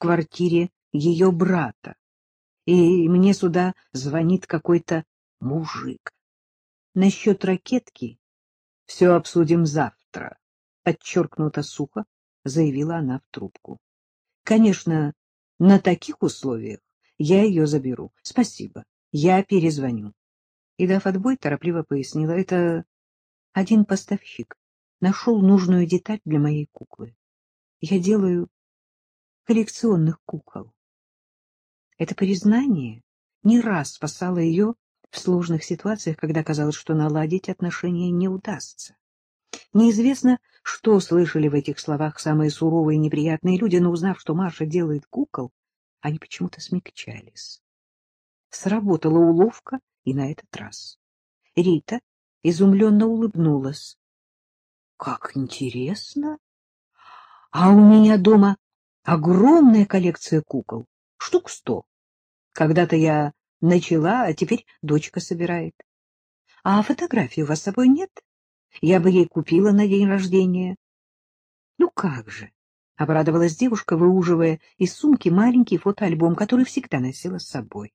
квартире ее брата, и мне сюда звонит какой-то мужик. Насчет ракетки все обсудим завтра, — подчеркнуто сухо заявила она в трубку. — Конечно, на таких условиях я ее заберу. Спасибо, я перезвоню. И, дав отбой, торопливо пояснила, это один поставщик нашел нужную деталь для моей куклы. Я делаю коллекционных кукол. Это признание не раз спасало ее в сложных ситуациях, когда казалось, что наладить отношения не удастся. Неизвестно, что слышали в этих словах самые суровые и неприятные люди, но узнав, что Маша делает кукол, они почему-то смягчались. Сработала уловка и на этот раз. Рита изумленно улыбнулась. — Как интересно! А у меня дома огромная коллекция кукол, штук сто. Когда-то я начала, а теперь дочка собирает. А фотографии у вас с собой нет? Я бы ей купила на день рождения. Ну как же, — обрадовалась девушка, выуживая из сумки маленький фотоальбом, который всегда носила с собой.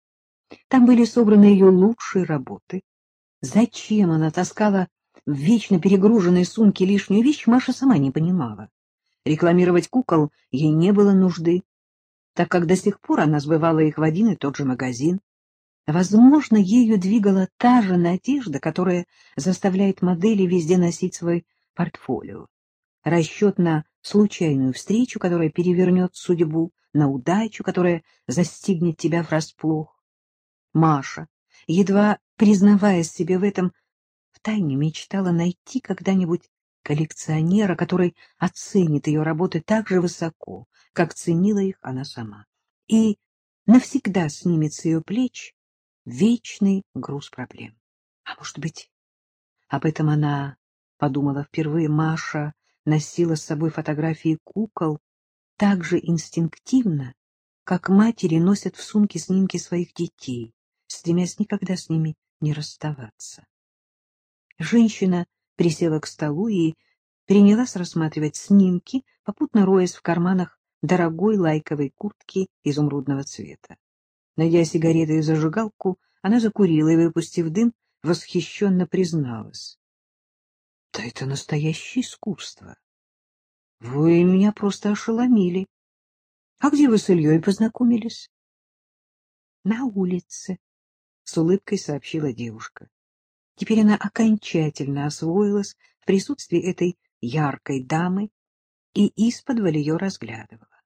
Там были собраны ее лучшие работы. Зачем она таскала в вечно перегруженной сумке лишнюю вещь, Маша сама не понимала. Рекламировать кукол ей не было нужды, так как до сих пор она сбывала их в один и тот же магазин. Возможно, ею двигала та же надежда, которая заставляет модели везде носить свой портфолио. Расчет на случайную встречу, которая перевернет судьбу, на удачу, которая застигнет тебя врасплох. Маша, едва признаваясь себе в этом, втайне мечтала найти когда-нибудь коллекционера, который оценит ее работы так же высоко, как ценила их она сама, и навсегда снимет с ее плеч вечный груз проблем. А может быть, об этом она подумала впервые, Маша носила с собой фотографии кукол так же инстинктивно, как матери носят в сумке снимки своих детей, стремясь никогда с ними не расставаться. Женщина присела к столу и принялась рассматривать снимки, попутно роясь в карманах дорогой лайковой куртки изумрудного цвета. Найдя сигареты и зажигалку, она закурила и, выпустив дым, восхищенно призналась. — Да это настоящее искусство. Вы меня просто ошеломили. А где вы с Ильей познакомились? — На улице, — с улыбкой сообщила девушка. Теперь она окончательно освоилась в присутствии этой яркой дамы и из-под ее разглядывала.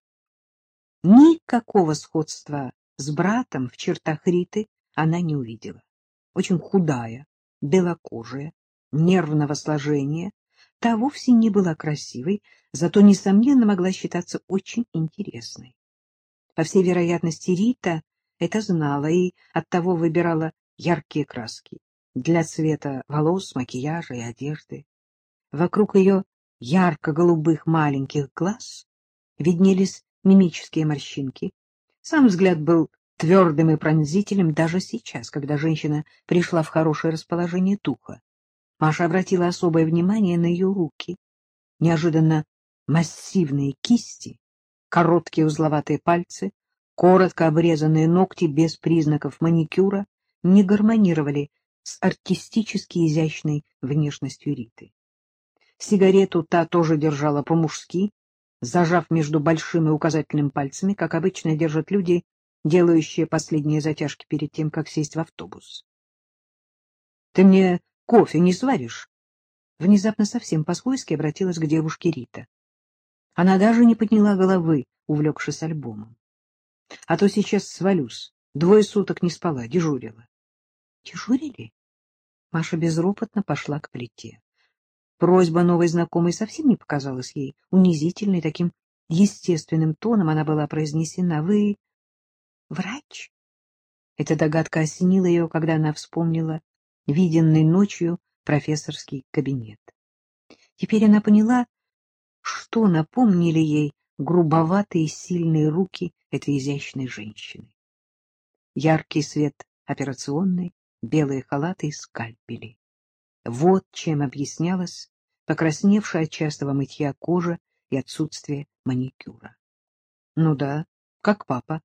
Никакого сходства с братом в чертах Риты она не увидела. Очень худая, белокожая, нервного сложения, та вовсе не была красивой, зато, несомненно, могла считаться очень интересной. По всей вероятности, Рита это знала и оттого выбирала яркие краски для цвета волос, макияжа и одежды. Вокруг ее ярко-голубых маленьких глаз виднелись мимические морщинки. Сам взгляд был твердым и пронзительным даже сейчас, когда женщина пришла в хорошее расположение духа. Маша обратила особое внимание на ее руки. Неожиданно массивные кисти, короткие узловатые пальцы, коротко обрезанные ногти без признаков маникюра не гармонировали с артистически изящной внешностью Риты. Сигарету та тоже держала по-мужски, зажав между большим и указательным пальцами, как обычно держат люди, делающие последние затяжки перед тем, как сесть в автобус. — Ты мне кофе не сваришь? Внезапно совсем по-свойски обратилась к девушке Рита. Она даже не подняла головы, увлекшись альбомом. — А то сейчас свалюсь. Двое суток не спала, дежурила. — Дежурили? Маша безропотно пошла к плите. Просьба новой знакомой совсем не показалась ей унизительной, таким естественным тоном она была произнесена. — Вы врач? Эта догадка осенила ее, когда она вспомнила виденный ночью профессорский кабинет. Теперь она поняла, что напомнили ей грубоватые сильные руки этой изящной женщины. Яркий свет операционной, белые халаты и скальпели. Вот чем объяснялась покрасневшая от частого мытья кожа и отсутствие маникюра. Ну да, Как папа?